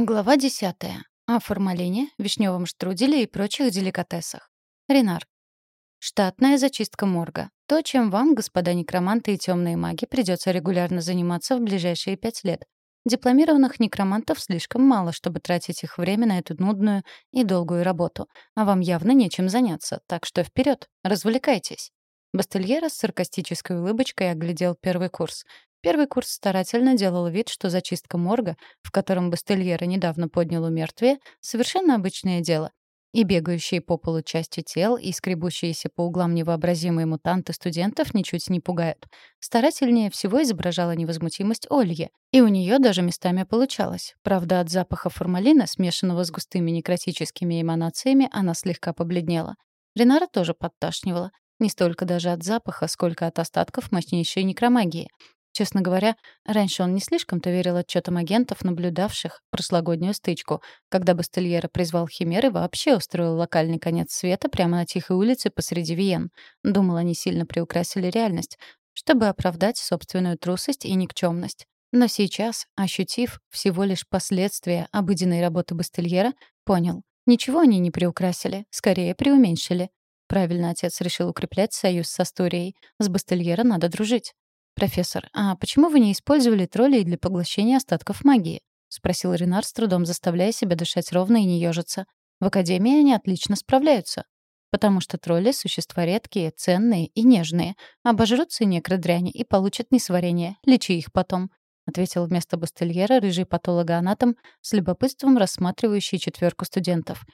Глава 10. О формалине, вишневом штруделе и прочих деликатесах. Ренар. Штатная зачистка морга. То, чем вам, господа некроманты и темные маги, придется регулярно заниматься в ближайшие пять лет. Дипломированных некромантов слишком мало, чтобы тратить их время на эту нудную и долгую работу. А вам явно нечем заняться, так что вперед, развлекайтесь. Бастельера с саркастической улыбочкой оглядел первый курс. Первый курс старательно делал вид, что зачистка морга, в котором Бастельера недавно поднял умертвие, совершенно обычное дело. И бегающие по полу части тел, и скребущиеся по углам невообразимые мутанты студентов ничуть не пугают. Старательнее всего изображала невозмутимость Ольги, и у нее даже местами получалось. Правда, от запаха формалина, смешанного с густыми некротическими эманациями, она слегка побледнела. Ренара тоже подташнивала. Не столько даже от запаха, сколько от остатков мощнейшей некромагии. Честно говоря, раньше он не слишком-то верил отчетам агентов, наблюдавших прошлогоднюю стычку, когда Бастельера призвал Химер и вообще устроил локальный конец света прямо на тихой улице посреди Виен. Думал, они сильно приукрасили реальность, чтобы оправдать собственную трусость и никчемность. Но сейчас, ощутив всего лишь последствия обыденной работы Бастельера, понял, ничего они не приукрасили, скорее преуменьшили. Правильно отец решил укреплять союз с Асторией. С Бастельера надо дружить. «Профессор, а почему вы не использовали троллей для поглощения остатков магии?» — спросил Ренар, с трудом заставляя себя дышать ровно и не ёжиться. «В Академии они отлично справляются. Потому что тролли — существа редкие, ценные и нежные. Обожрутся некродряни и получат несварение. Лечи их потом», — ответил вместо Бастельера рыжий патологоанатом с любопытством рассматривающий четверку студентов.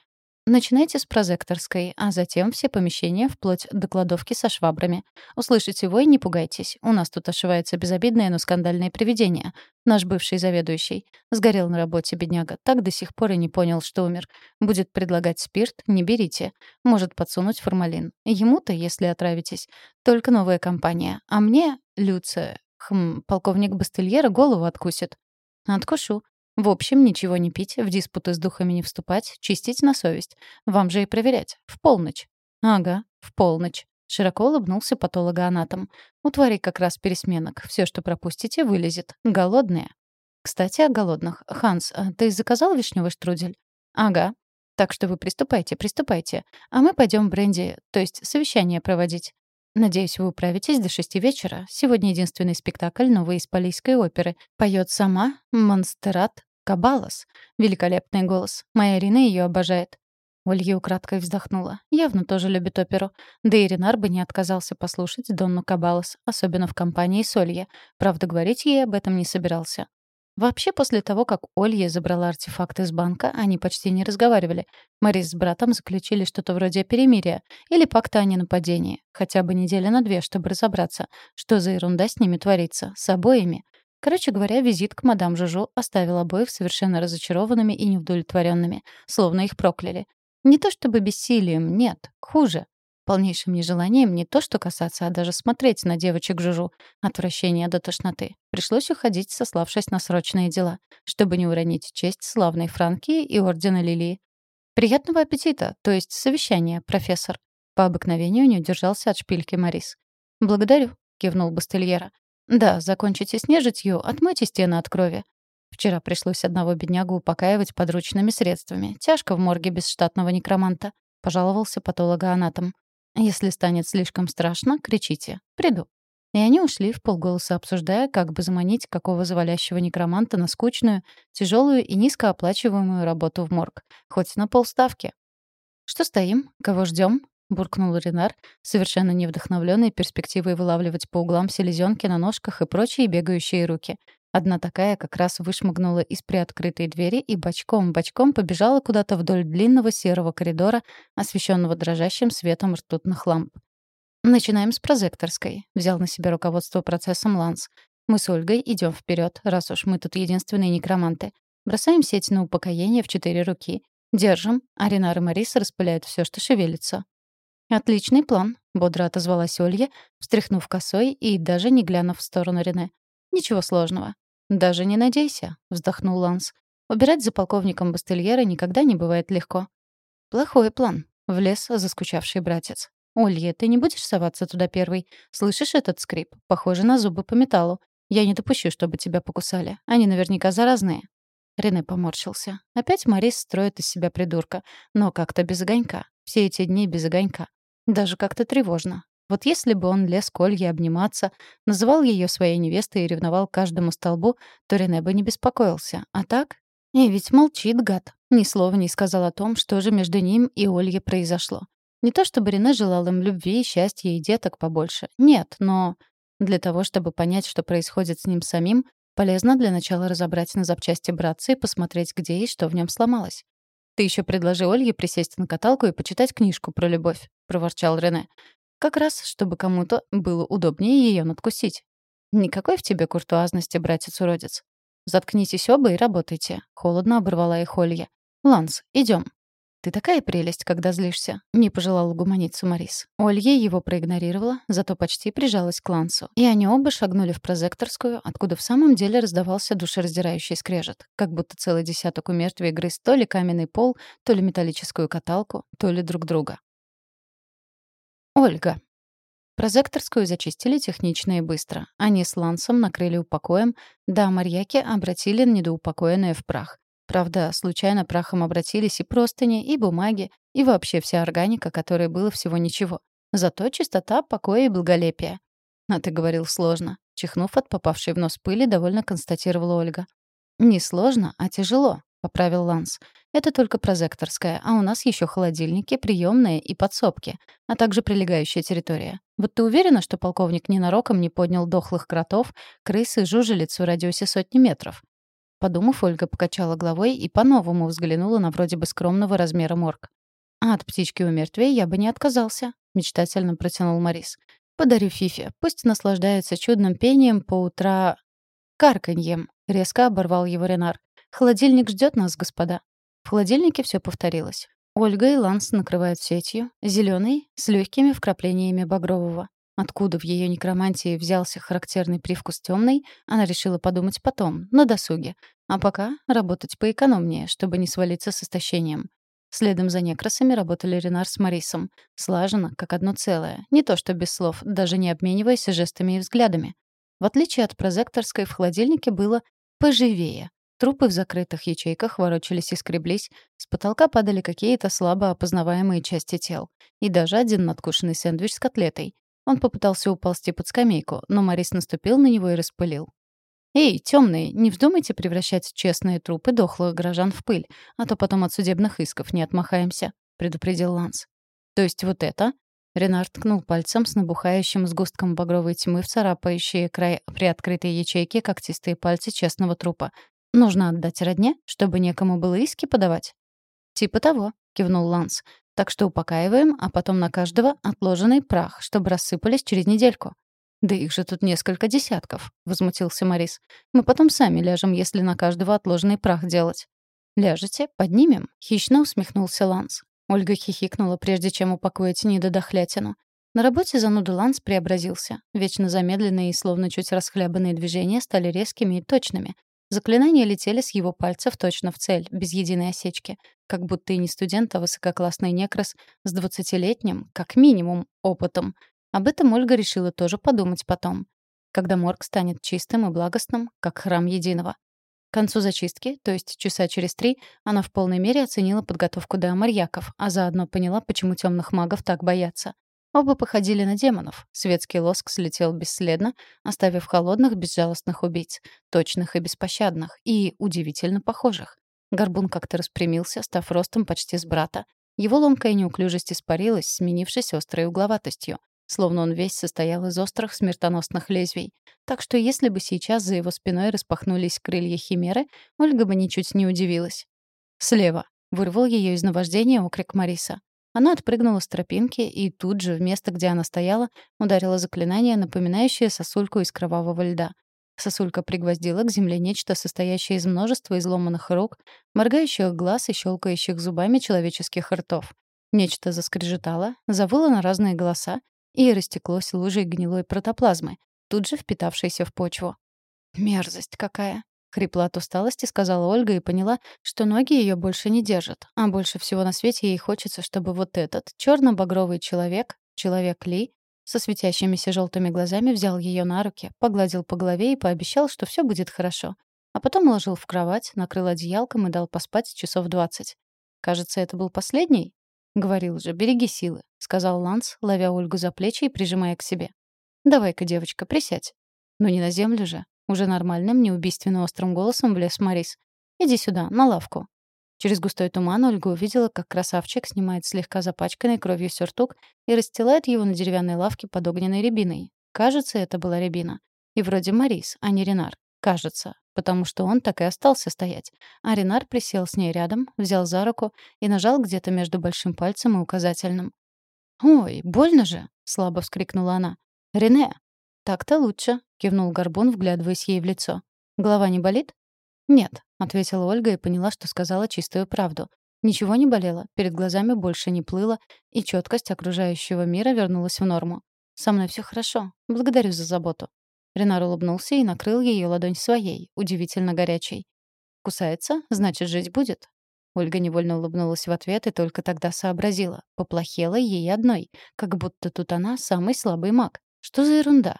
Начинайте с прозекторской, а затем все помещения вплоть до кладовки со швабрами. Услышите вой, не пугайтесь. У нас тут ошивается безобидное, но скандальное привидение. Наш бывший заведующий. Сгорел на работе, бедняга. Так до сих пор и не понял, что умер. Будет предлагать спирт, не берите. Может подсунуть формалин. Ему-то, если отравитесь. Только новая компания. А мне, Люция, хм, полковник Бастельера голову откусит. Откушу. В общем, ничего не пить, в диспуты с духами не вступать, чистить на совесть. Вам же и проверять. В полночь. Ага, в полночь. Широко улыбнулся патологоанатом. У тварей как раз пересменок. Все, что пропустите, вылезет. Голодные. Кстати, о голодных. Ханс, а ты заказал вишневый штрудель? Ага. Так что вы приступайте, приступайте. А мы пойдем бренди, то есть совещание проводить. Надеюсь, вы управитесь до шести вечера. Сегодня единственный спектакль новой исполийской оперы. Поет сама Монстерат Кабалас. Великолепный голос. Моя Ирина ее обожает. Ольга украдкой вздохнула. Явно тоже любит оперу. Да и Ренар бы не отказался послушать Донну Кабалас, особенно в компании с Ольей. Правда, говорить ей об этом не собирался. Вообще, после того, как Олья забрала артефакты из банка, они почти не разговаривали. Марис с братом заключили что-то вроде перемирия или пакта о ненападении. Хотя бы неделя на две, чтобы разобраться, что за ерунда с ними творится, с обоими. Короче говоря, визит к мадам Жужу оставил обоих совершенно разочарованными и неудовлетворенными, словно их прокляли. Не то чтобы бессилием, нет, хуже полнейшим нежеланием не то что касаться, а даже смотреть на девочек Жужу. Отвращение до тошноты. Пришлось уходить, сославшись на срочные дела, чтобы не уронить честь славной Франкии и Ордена Лилии. «Приятного аппетита, то есть совещания, профессор». По обыкновению не удержался от шпильки Марис. «Благодарю», — кивнул Бастельера. «Да, закончите с нежитью, отмойте стены от крови. Вчера пришлось одного беднягу упокаивать подручными средствами. Тяжко в морге без штатного некроманта», — пожаловался патологоанатом. Если станет слишком страшно, кричите. Приду. И они ушли в полголоса, обсуждая, как бы заманить какого завалящего некроманта на скучную, тяжелую и низкооплачиваемую работу в морг. Хоть на полставки. «Что стоим? Кого ждем? буркнул Ренар, совершенно не вдохновленный перспективой вылавливать по углам селезенки на ножках и прочие бегающие руки. Одна такая как раз вышмыгнула из приоткрытой двери и бочком-бочком побежала куда-то вдоль длинного серого коридора, освещенного дрожащим светом ртутных ламп. «Начинаем с прозекторской», — взял на себя руководство процессом Ланс. «Мы с Ольгой идем вперед, раз уж мы тут единственные некроманты. Бросаем сеть на упокоение в четыре руки. Держим, а Ренар и Марис распыляют все, что шевелится». «Отличный план», — бодро отозвалась Олья, встряхнув косой и даже не глянув в сторону Рене. «Ничего сложного. «Даже не надейся», — вздохнул Ланс. «Убирать за полковником Бастельера никогда не бывает легко». «Плохой план», — влез заскучавший братец. «Олья, ты не будешь соваться туда первый? Слышишь этот скрип? Похоже на зубы по металлу. Я не допущу, чтобы тебя покусали. Они наверняка заразные». Рене поморщился. Опять Марис строит из себя придурка. Но как-то без огонька. Все эти дни без огонька. Даже как-то тревожно. Вот если бы он лез к Ольге обниматься, называл ее своей невестой и ревновал каждому столбу, то Рене бы не беспокоился. А так? И ведь молчит гад. Ни слова не сказал о том, что же между ним и Ольгой произошло. Не то чтобы Рене желал им любви, счастья и деток побольше. Нет, но для того, чтобы понять, что происходит с ним самим, полезно для начала разобрать на запчасти братца и посмотреть, где и что в нем сломалось. «Ты еще предложи Ольге присесть на каталку и почитать книжку про любовь», — проворчал Рене. «Как раз, чтобы кому-то было удобнее ее надкусить. Никакой в тебе куртуазности, братец-уродец. Заткнитесь оба и работайте», — холодно оборвала их Олья. «Ланс, идем. «Ты такая прелесть, когда злишься», — не пожелал угомониться Марис. Олья его проигнорировала, зато почти прижалась к Лансу. И они оба шагнули в прозекторскую, откуда в самом деле раздавался душераздирающий скрежет. Как будто целый десяток умертвий грыз то ли каменный пол, то ли металлическую каталку, то ли друг друга. Ольга. Прозекторскую зачистили технично и быстро. Они с Лансом накрыли упокоем, да Марьяки обратили недоупокоенное в прах. Правда, случайно прахом обратились и простыни, и бумаги, и вообще вся органика, которой было всего ничего. Зато чистота, покой и благолепие. «А ты говорил сложно», — чихнув от попавшей в нос пыли, довольно констатировала Ольга. «Не сложно, а тяжело», — поправил Ланс. «Это только прозекторская, а у нас еще холодильники, приемные и подсобки, а также прилегающая территория. Вот ты уверена, что полковник ненароком не поднял дохлых кротов, крыс и жужелиц в радиусе сотни метров? Подумав, Ольга покачала головой и по-новому взглянула на вроде бы скромного размера морг. «А от птички у мертвей я бы не отказался», — мечтательно протянул Морис. «Подарю Фифе. Пусть наслаждается чудным пением по утра... карканьем», — резко оборвал его Ренар. «Холодильник ждет нас, господа». В холодильнике все повторилось. Ольга и Ланс накрывают сетью, зеленый с легкими вкраплениями багрового. Откуда в ее некромантии взялся характерный привкус темный, она решила подумать потом, на досуге. А пока работать поэкономнее, чтобы не свалиться с истощением. Следом за некрасами работали Ренар с Марисом. Слаженно, как одно целое. Не то что без слов, даже не обмениваясь жестами и взглядами. В отличие от прозекторской, в холодильнике было поживее. Трупы в закрытых ячейках ворочались и скреблись, с потолка падали какие-то слабо опознаваемые части тел. И даже один надкушенный сэндвич с котлетой. Он попытался уползти под скамейку, но Морис наступил на него и распылил. «Эй, темные, не вздумайте превращать честные трупы дохлых горожан в пыль, а то потом от судебных исков не отмахаемся», — предупредил Ланс. «То есть вот это?» Ренард ткнул пальцем с набухающим сгустком багровой тьмы в царапающие край приоткрытой ячейки когтистые пальцы честного трупа. «Нужно отдать родне, чтобы некому было иски подавать?» «Типа того», — кивнул Ланс. Так что упокаиваем, а потом на каждого отложенный прах, чтобы рассыпались через недельку. «Да их же тут несколько десятков», — возмутился Морис. «Мы потом сами ляжем, если на каждого отложенный прах делать». «Ляжете? Поднимем?» — хищно усмехнулся Ланс. Ольга хихикнула, прежде чем упокоить недодохлятину. На работе зануда Ланс преобразился. Вечно замедленные и словно чуть расхлябанные движения стали резкими и точными, Заклинания летели с его пальцев точно в цель, без единой осечки. Как будто и не студент, а высококлассный некрас с двадцатилетним, как минимум, опытом. Об этом Ольга решила тоже подумать потом. Когда морг станет чистым и благостным, как храм единого. К концу зачистки, то есть часа через три, она в полной мере оценила подготовку до амарьяков, а заодно поняла, почему темных магов так боятся. Оба походили на демонов. Светский лоск слетел бесследно, оставив холодных, безжалостных убийц, точных и беспощадных, и удивительно похожих. Горбун как-то распрямился, став ростом почти с брата. Его ломкая неуклюжесть испарилась, сменившись острой угловатостью. Словно он весь состоял из острых смертоносных лезвий. Так что если бы сейчас за его спиной распахнулись крылья химеры, Ольга бы ничуть не удивилась. «Слева!» — вырвал ее из наваждения окрик Мариса. Она отпрыгнула с тропинки и тут же, в место, где она стояла, ударила заклинание, напоминающее сосульку из кровавого льда. Сосулька пригвоздила к земле нечто, состоящее из множества изломанных рук, моргающих глаз и щелкающих зубами человеческих ртов. Нечто заскрежетало, завыло на разные голоса и растеклось лужей гнилой протоплазмы, тут же впитавшейся в почву. «Мерзость какая!» Хрипла от усталости, сказала Ольга и поняла, что ноги ее больше не держат. А больше всего на свете ей хочется, чтобы вот этот черно-багровый человек, человек Ли, со светящимися желтыми глазами взял ее на руки, погладил по голове и пообещал, что все будет хорошо. а потом уложил в кровать, накрыл одеялком и дал поспать часов двадцать. «Кажется, это был последний?» «Говорил же, береги силы», — сказал Ланс, ловя Ольгу за плечи и прижимая к себе. «Давай-ка, девочка, присядь». «Ну не на землю же». Уже нормальным, неубийственно острым голосом влез Морис. «Иди сюда, на лавку». Через густой туман Ольга увидела, как красавчик снимает слегка запачканный кровью сюртук и расстилает его на деревянной лавке под огненной рябиной. Кажется, это была рябина. И вроде Марис, а не Ренар. Кажется. Потому что он так и остался стоять. А Ренар присел с ней рядом, взял за руку и нажал где-то между большим пальцем и указательным. «Ой, больно же!» — слабо вскрикнула она. «Рене!» «Так-то лучше», — кивнул Горбун, вглядываясь ей в лицо. «Голова не болит?» «Нет», — ответила Ольга и поняла, что сказала чистую правду. Ничего не болело, перед глазами больше не плыло, и четкость окружающего мира вернулась в норму. «Со мной все хорошо. Благодарю за заботу». Ренар улыбнулся и накрыл ее ладонь своей, удивительно горячей. «Кусается? Значит, жить будет?» Ольга невольно улыбнулась в ответ и только тогда сообразила. Поплохело ей одной, как будто тут она самый слабый маг. Что за ерунда?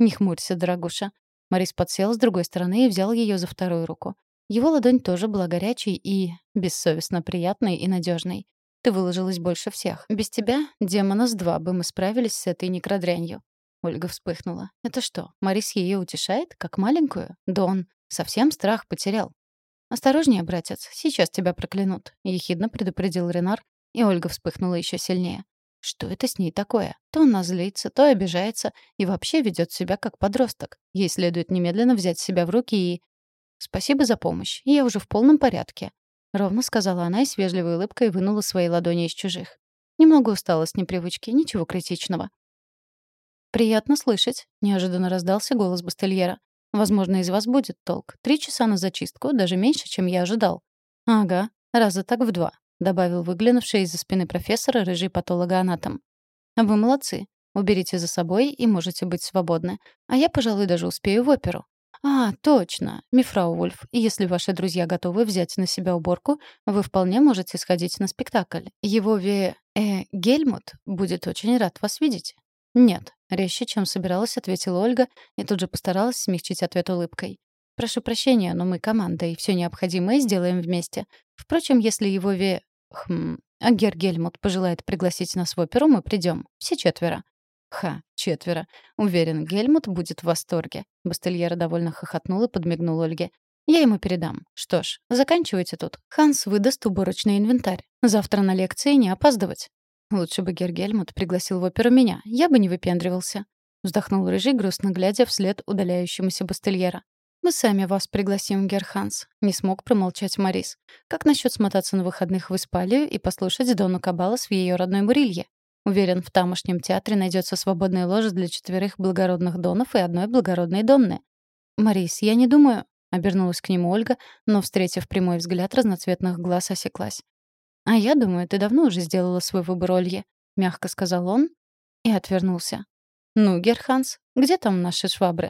«Не хмурься, дорогуша. Морис подсел с другой стороны и взял ее за вторую руку. Его ладонь тоже была горячей и бессовестно приятной и надежной. Ты выложилась больше всех. Без тебя, демона с два, бы мы справились с этой некродрянью. Ольга вспыхнула. Это что, Морис ее утешает, как маленькую? Да он совсем страх потерял. «Осторожнее, братец, сейчас тебя проклянут», — ехидно предупредил Ренар, и Ольга вспыхнула еще сильнее. Что это с ней такое? То она злится, то обижается и вообще ведет себя как подросток. Ей следует немедленно взять себя в руки и... «Спасибо за помощь. Я уже в полном порядке», — ровно сказала она и с вежливой улыбкой вынула свои ладони из чужих. Немного устала с непривычки, ничего критичного. «Приятно слышать», — неожиданно раздался голос Бастельера. «Возможно, из вас будет толк. Три часа на зачистку, даже меньше, чем я ожидал». «Ага, раза так в два добавил выглянувший из-за спины профессора рыжий патологоанатом. Вы молодцы. Уберите за собой и можете быть свободны. А я, пожалуй, даже успею в оперу. А, точно. Мифрау Вульф, если ваши друзья готовы взять на себя уборку, вы вполне можете сходить на спектакль. Его ве... э... Гельмут будет очень рад вас видеть. Нет, резче, чем собиралась, ответила Ольга и тут же постаралась смягчить ответ улыбкой. Прошу прощения, но мы команда, и все необходимое сделаем вместе. Впрочем, если его ве... Хм, а Гергельмут пожелает пригласить нас в оперу, мы придем. Все четверо. Ха, четверо. Уверен, Гельмут будет в восторге. Бастельера довольно хохотнул и подмигнул Ольге. Я ему передам. Что ж, заканчивайте тут. Ханс выдаст уборочный инвентарь. Завтра на лекции не опаздывать. Лучше бы Гергельмут пригласил в оперу меня. Я бы не выпендривался. Вздохнул рыжий, грустно глядя вслед удаляющемуся Бастельера. «Мы сами вас пригласим, Герханс», — не смог промолчать Морис. «Как насчет смотаться на выходных в Испалию и послушать Дону Кабалас в ее родной Мурилье? Уверен, в тамошнем театре найдется свободная ложа для четверых благородных донов и одной благородной донны». «Морис, я не думаю...» — обернулась к нему Ольга, но, встретив прямой взгляд разноцветных глаз, осеклась. «А я думаю, ты давно уже сделала свой выбор, Олье», — мягко сказал он и отвернулся. «Ну, Герханс, где там наши швабры?»